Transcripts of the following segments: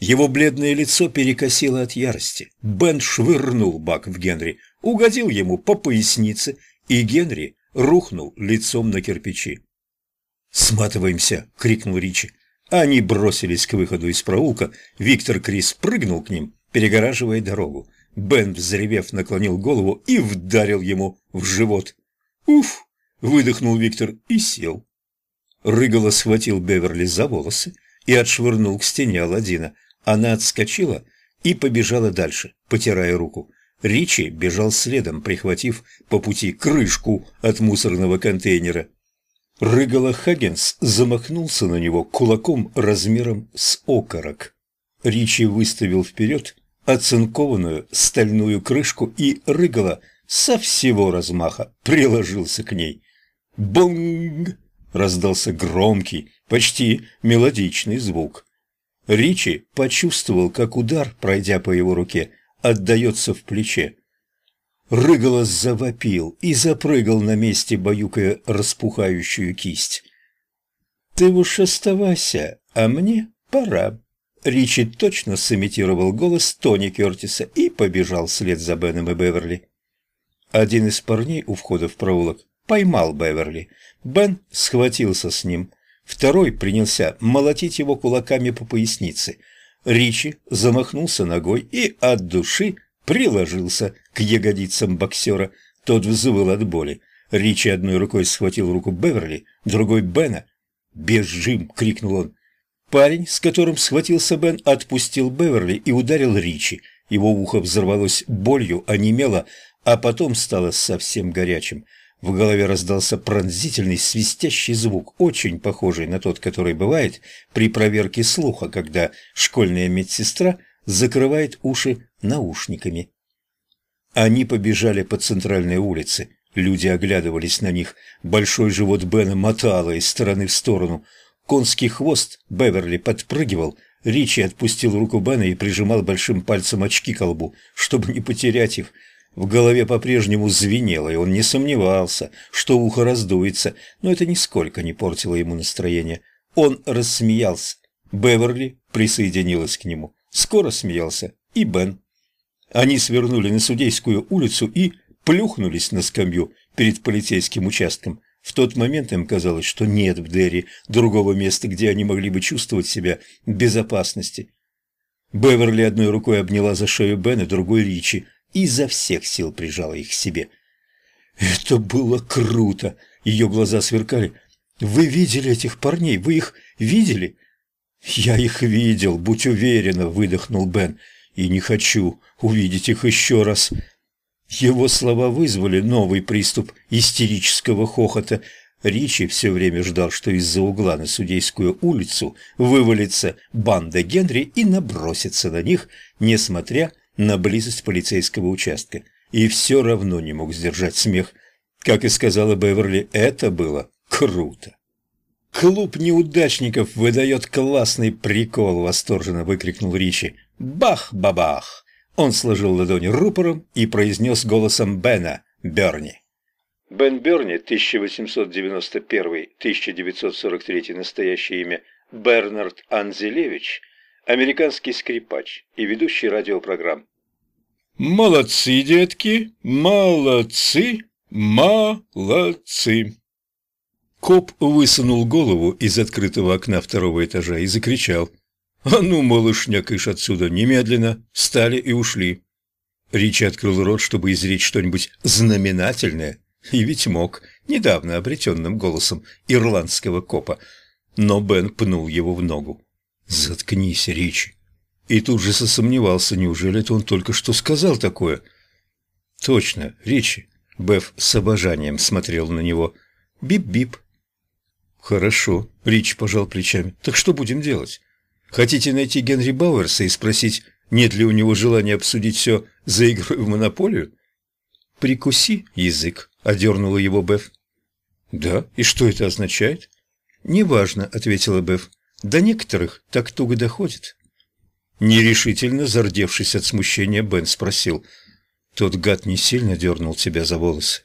Его бледное лицо перекосило от ярости. Бен швырнул бак в Генри, угодил ему по пояснице, и Генри рухнул лицом на кирпичи. «Сматываемся!» — крикнул Ричи. Они бросились к выходу из проулка. Виктор Крис прыгнул к ним, перегораживая дорогу. Бен, взревев, наклонил голову и вдарил ему в живот. «Уф!» — выдохнул Виктор и сел. Рыгало схватил Беверли за волосы и отшвырнул к стене Аладдина. Она отскочила и побежала дальше, потирая руку. Ричи бежал следом, прихватив по пути крышку от мусорного контейнера. Рыгало Хаггинс замахнулся на него кулаком размером с окорок. Ричи выставил вперед оцинкованную стальную крышку и Рыгало со всего размаха приложился к ней. «Бонг!» — раздался громкий, почти мелодичный звук. Ричи почувствовал, как удар, пройдя по его руке, отдается в плече. Рыголос завопил и запрыгал на месте, баюкая распухающую кисть. «Ты уж оставайся, а мне пора». Ричи точно сымитировал голос Тони Кертиса и побежал вслед за Беном и Беверли. Один из парней у входа в проулок поймал Беверли. Бен схватился с ним. Второй принялся молотить его кулаками по пояснице. Ричи замахнулся ногой и от души приложился к ягодицам боксера. Тот взвыл от боли. Ричи одной рукой схватил руку Беверли, другой Бена. «Бежим!» — крикнул он. Парень, с которым схватился Бен, отпустил Беверли и ударил Ричи. Его ухо взорвалось болью, онемело, а потом стало совсем горячим. В голове раздался пронзительный свистящий звук, очень похожий на тот, который бывает при проверке слуха, когда школьная медсестра закрывает уши наушниками. Они побежали по центральной улице. Люди оглядывались на них. Большой живот Бена мотало из стороны в сторону. Конский хвост Беверли подпрыгивал. Ричи отпустил руку Бена и прижимал большим пальцем очки к лбу, чтобы не потерять их. В голове по-прежнему звенело, и он не сомневался, что ухо раздуется, но это нисколько не портило ему настроение. Он рассмеялся. Беверли присоединилась к нему. Скоро смеялся и Бен. Они свернули на Судейскую улицу и плюхнулись на скамью перед полицейским участком. В тот момент им казалось, что нет в Дерри другого места, где они могли бы чувствовать себя в безопасности. Беверли одной рукой обняла за шею Бена, другой Ричи, изо всех сил прижала их к себе. «Это было круто!» Ее глаза сверкали. «Вы видели этих парней? Вы их видели?» «Я их видел, будь уверена», — выдохнул Бен. «И не хочу увидеть их еще раз». Его слова вызвали новый приступ истерического хохота. Ричи все время ждал, что из-за угла на Судейскую улицу вывалится банда Генри и набросится на них, несмотря на близость полицейского участка, и все равно не мог сдержать смех. Как и сказала Беверли, это было круто. «Клуб неудачников выдает классный прикол!» – восторженно выкрикнул Ричи. «Бах-бабах!» Он сложил ладони рупором и произнес голосом Бена Берни. Бен Берни, 1891-1943, настоящее имя Бернард Анзелевич, американский скрипач и ведущий радиопрограмм. «Молодцы, детки, молодцы, молодцы!» Коп высунул голову из открытого окна второго этажа и закричал. «А ну, малышня, кыш отсюда, немедленно!» Встали и ушли. Ричи открыл рот, чтобы изречь что-нибудь знаменательное, и ведь мог, недавно обретенным голосом ирландского копа. Но Бен пнул его в ногу. «Заткнись, Ричи!» И тут же сосомневался, неужели это он только что сказал такое? «Точно, Ричи!» Беф с обожанием смотрел на него. «Бип-бип!» «Хорошо», — Рич пожал плечами. «Так что будем делать? Хотите найти Генри Бауэрса и спросить, нет ли у него желания обсудить все за игрой в монополию?» «Прикуси язык», — одернула его Беф. «Да? И что это означает?» «Неважно», — ответила Беф. «До некоторых так туго доходит». Нерешительно, зардевшись от смущения, Бен спросил. «Тот гад не сильно дернул тебя за волосы?»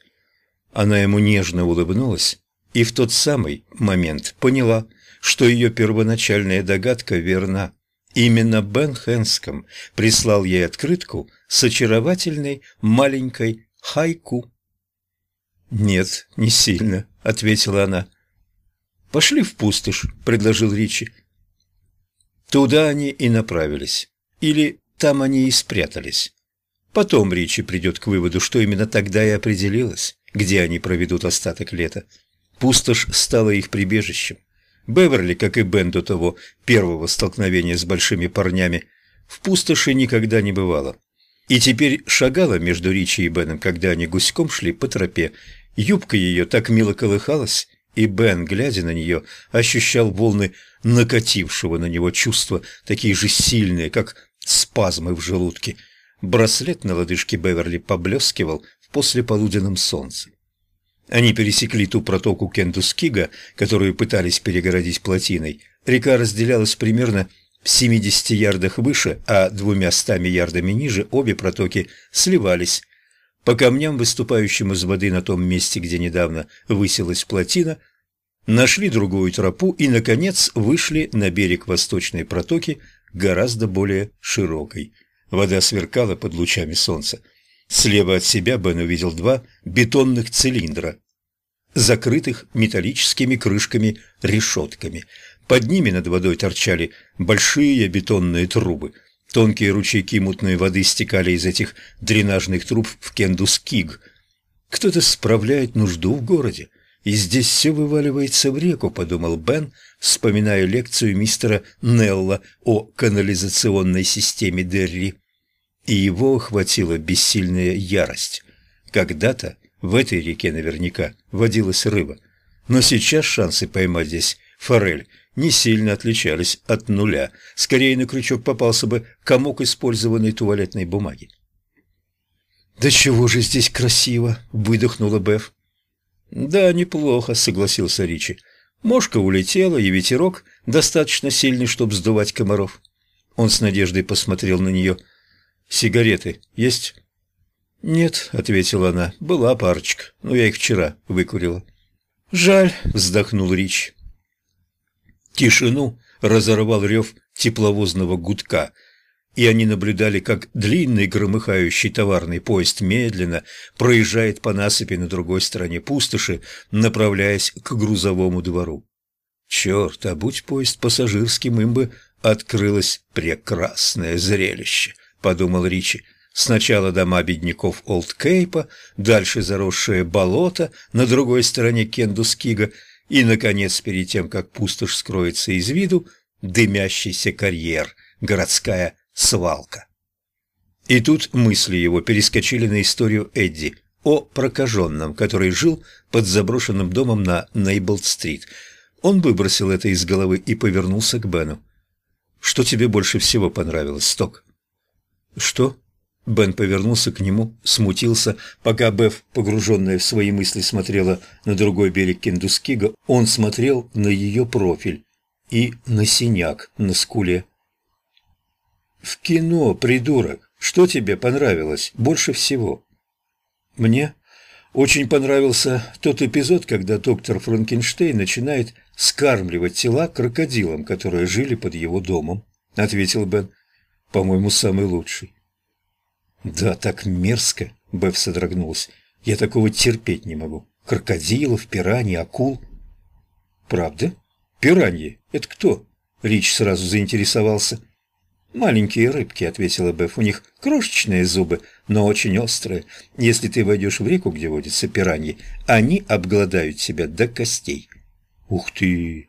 Она ему нежно улыбнулась и в тот самый момент поняла, что ее первоначальная догадка верна. Именно Бен Хэнском прислал ей открытку с очаровательной маленькой хайку. «Нет, не сильно», — ответила она. «Пошли в пустошь», — предложил Ричи. Туда они и направились. Или там они и спрятались. Потом Ричи придет к выводу, что именно тогда и определилось, где они проведут остаток лета. Пустошь стала их прибежищем. Беверли, как и Бен до того первого столкновения с большими парнями, в пустоши никогда не бывало. И теперь шагала между Ричи и Беном, когда они гуськом шли по тропе. Юбка ее так мило колыхалась, и Бен, глядя на нее, ощущал волны накатившего на него чувства, такие же сильные, как спазмы в желудке. Браслет на лодыжке Беверли поблескивал в послеполуденном солнце. Они пересекли ту протоку Кендускига, которую пытались перегородить плотиной. Река разделялась примерно в 70 ярдах выше, а двумя стами ярдами ниже обе протоки сливались. По камням, выступающим из воды на том месте, где недавно высилась плотина, нашли другую тропу и, наконец, вышли на берег восточной протоки, гораздо более широкой. Вода сверкала под лучами солнца. Слева от себя Бен увидел два бетонных цилиндра, закрытых металлическими крышками-решетками. Под ними над водой торчали большие бетонные трубы. Тонкие ручейки мутной воды стекали из этих дренажных труб в Кендускиг. Кто-то справляет нужду в городе, и здесь все вываливается в реку, подумал Бен, вспоминая лекцию мистера Нелла о канализационной системе Дерри и его охватила бессильная ярость. Когда-то в этой реке наверняка водилась рыба, но сейчас шансы поймать здесь форель не сильно отличались от нуля. Скорее на крючок попался бы комок использованной туалетной бумаги. «Да чего же здесь красиво!» — выдохнула Беф. «Да, неплохо», — согласился Ричи. Мошка улетела, и ветерок достаточно сильный, чтобы сдувать комаров. Он с надеждой посмотрел на нее — Сигареты есть? Нет, ответила она. Была парочка, но я их вчера выкурила. Жаль, вздохнул Рич. Тишину разорвал рев тепловозного гудка, и они наблюдали, как длинный громыхающий товарный поезд медленно проезжает по насыпи на другой стороне пустоши, направляясь к грузовому двору. Черт, а будь поезд пассажирским, им бы открылось прекрасное зрелище — подумал Ричи. Сначала дома бедняков Олд-Кейпа, дальше заросшее болото на другой стороне Кендускига и, наконец, перед тем, как пустошь скроется из виду, дымящийся карьер, городская свалка. И тут мысли его перескочили на историю Эдди о прокаженном, который жил под заброшенным домом на Нейблд-стрит. Он выбросил это из головы и повернулся к Бену. «Что тебе больше всего понравилось, Сток?» «Что?» Бен повернулся к нему, смутился. Пока Беф, погруженная в свои мысли, смотрела на другой берег Кендускига, он смотрел на ее профиль и на синяк на скуле. «В кино, придурок, что тебе понравилось больше всего?» «Мне очень понравился тот эпизод, когда доктор Франкенштейн начинает скармливать тела крокодилам, которые жили под его домом», — ответил Бен по-моему, самый лучший. Да, так мерзко, Беф содрогнулась. Я такого терпеть не могу. Крокодилов, пираньи, акул. Правда? Пираньи? Это кто? Рич сразу заинтересовался. «Маленькие рыбки», — ответила Беф. «У них крошечные зубы, но очень острые. Если ты войдешь в реку, где водятся пираньи, они обгладают себя до костей». «Ух ты!»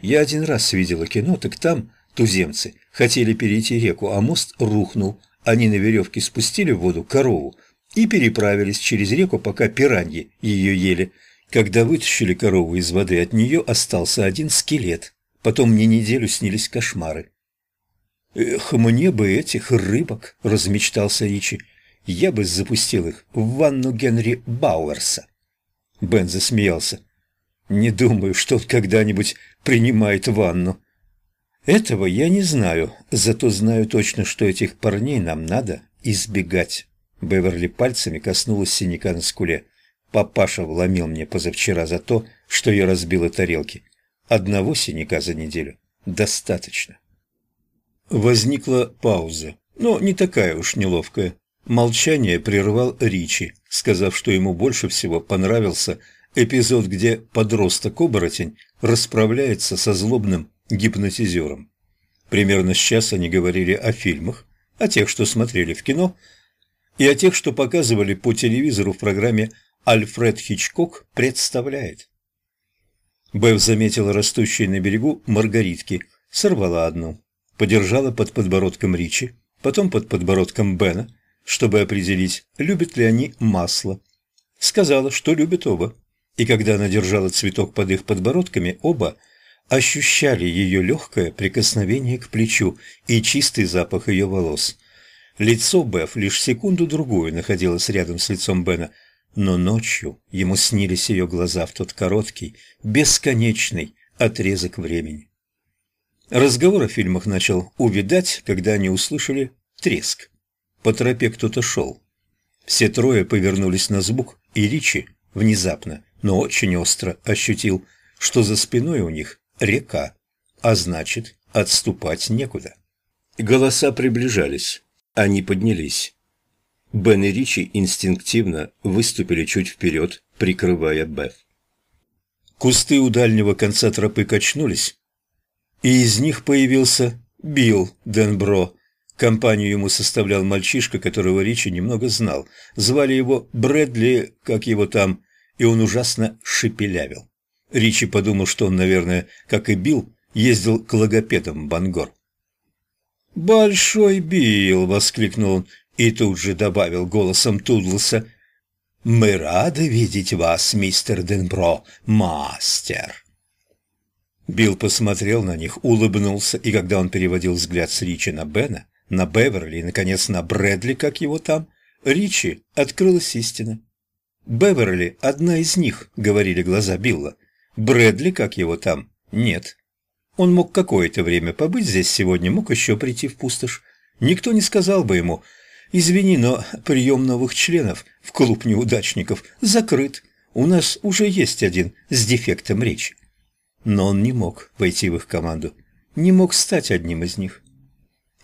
Я один раз видела кино, так там Туземцы хотели перейти реку, а мост рухнул. Они на веревке спустили в воду корову и переправились через реку, пока пираньи ее ели. Когда вытащили корову из воды, от нее остался один скелет. Потом мне неделю снились кошмары. «Эх, мне бы этих рыбок!» – размечтался Ричи. «Я бы запустил их в ванну Генри Бауэрса». Бен засмеялся. «Не думаю, что он когда-нибудь принимает ванну». Этого я не знаю, зато знаю точно, что этих парней нам надо избегать. Беверли пальцами коснулась синяка на скуле. Папаша вломил мне позавчера за то, что я разбила тарелки. Одного синяка за неделю достаточно. Возникла пауза, но не такая уж неловкая. Молчание прервал Ричи, сказав, что ему больше всего понравился эпизод, где подросток-оборотень расправляется со злобным гипнотизером. Примерно с час они говорили о фильмах, о тех, что смотрели в кино, и о тех, что показывали по телевизору в программе «Альфред Хичкок представляет». Бэв заметила растущие на берегу маргаритки, сорвала одну, подержала под подбородком Ричи, потом под подбородком Бена, чтобы определить, любят ли они масло. Сказала, что любят оба. И когда она держала цветок под их подбородками, оба ощущали ее легкое прикосновение к плечу и чистый запах ее волос. Лицо Беф лишь секунду-другую находилось рядом с лицом Бена, но ночью ему снились ее глаза в тот короткий, бесконечный отрезок времени. Разговор о фильмах начал увидать, когда они услышали треск. По тропе кто-то шел. Все трое повернулись на звук, и Ричи внезапно, но очень остро ощутил, что за спиной у них река, а значит, отступать некуда. Голоса приближались, они поднялись. Бен и Ричи инстинктивно выступили чуть вперед, прикрывая Беф. Кусты у дальнего конца тропы качнулись, и из них появился Билл Денбро. Компанию ему составлял мальчишка, которого Ричи немного знал. Звали его Брэдли, как его там, и он ужасно шепелявил. Ричи подумал, что он, наверное, как и Билл, ездил к логопедам в Бангор. «Большой Билл!» — воскликнул он и тут же добавил голосом Тудлса. «Мы рады видеть вас, мистер Денбро, мастер!» Билл посмотрел на них, улыбнулся, и когда он переводил взгляд с Ричи на Бена, на Беверли и, наконец, на Брэдли, как его там, Ричи открылась истина. «Беверли – одна из них», — говорили глаза Билла. «Брэдли, как его там, нет». Он мог какое-то время побыть здесь сегодня, мог еще прийти в пустошь. Никто не сказал бы ему «Извини, но прием новых членов в клуб неудачников закрыт. У нас уже есть один с дефектом речи». Но он не мог войти в их команду, не мог стать одним из них.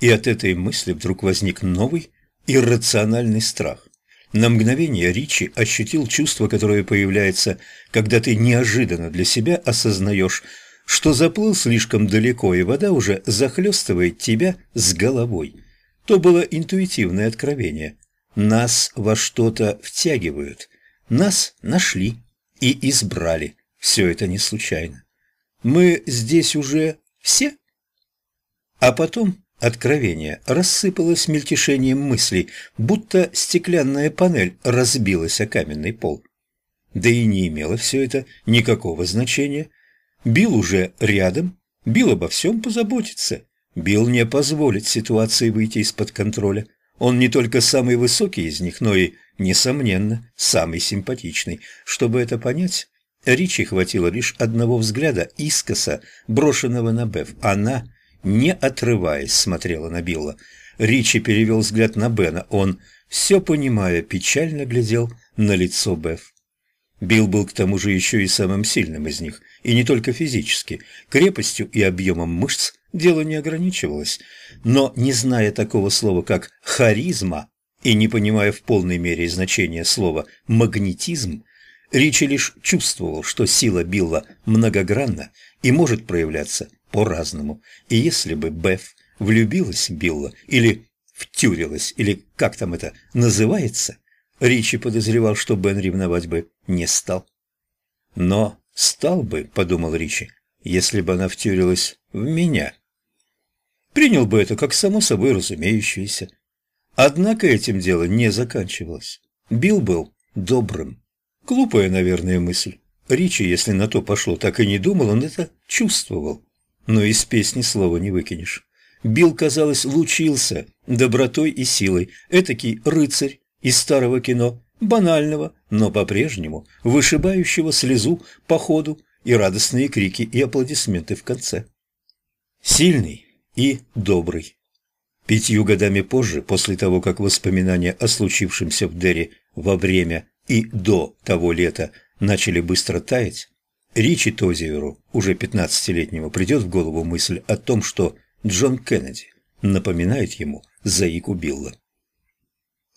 И от этой мысли вдруг возник новый иррациональный страх. На мгновение Ричи ощутил чувство, которое появляется, когда ты неожиданно для себя осознаешь, что заплыл слишком далеко, и вода уже захлестывает тебя с головой. То было интуитивное откровение. Нас во что-то втягивают. Нас нашли и избрали. Все это не случайно. Мы здесь уже все? А потом Откровение рассыпалось мельтешением мыслей, будто стеклянная панель разбилась о каменный пол. Да и не имело все это никакого значения. Билл уже рядом, Билл обо всем позаботится. Билл не позволит ситуации выйти из-под контроля. Он не только самый высокий из них, но и, несомненно, самый симпатичный. Чтобы это понять, Ричи хватило лишь одного взгляда искоса, брошенного на Беф. Она не отрываясь, смотрела на Билла. Ричи перевел взгляд на Бена. Он, все понимая, печально глядел на лицо Беф. Билл был к тому же еще и самым сильным из них, и не только физически. Крепостью и объемом мышц дело не ограничивалось. Но, не зная такого слова, как «харизма», и не понимая в полной мере значения слова «магнетизм», Ричи лишь чувствовал, что сила Билла многогранна и может проявляться по-разному. И если бы Беф влюбилась в Билла или втюрилась, или как там это называется, Ричи подозревал, что Бен ревновать бы не стал. Но стал бы, подумал Ричи, если бы она втюрилась в меня. Принял бы это как само собой разумеющееся. Однако этим дело не заканчивалось. Билл был добрым. Глупая, наверное, мысль. Ричи, если на то пошло, так и не думал, он это чувствовал но из песни слова не выкинешь. Билл, казалось, лучился добротой и силой, этакий рыцарь из старого кино, банального, но по-прежнему вышибающего слезу по ходу и радостные крики и аплодисменты в конце. Сильный и добрый. Пятью годами позже, после того, как воспоминания о случившемся в Дерри во время и до того лета начали быстро таять, Ричи Тозиеру, уже 15-летнему, придет в голову мысль о том, что Джон Кеннеди напоминает ему заику Билла.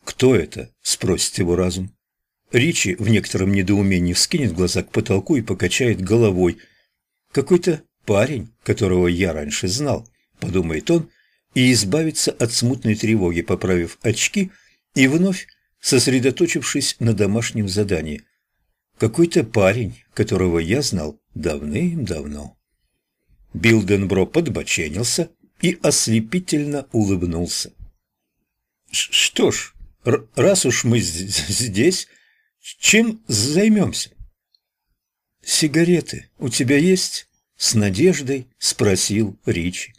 «Кто это?» – спросит его разум. Ричи в некотором недоумении вскинет глаза к потолку и покачает головой. «Какой-то парень, которого я раньше знал», – подумает он, и избавится от смутной тревоги, поправив очки и вновь сосредоточившись на домашнем задании. Какой-то парень, которого я знал давным-давно. Билденбро подбоченился и ослепительно улыбнулся. «Что ж, раз уж мы здесь, чем займемся?» «Сигареты у тебя есть?» — с надеждой спросил Ричи.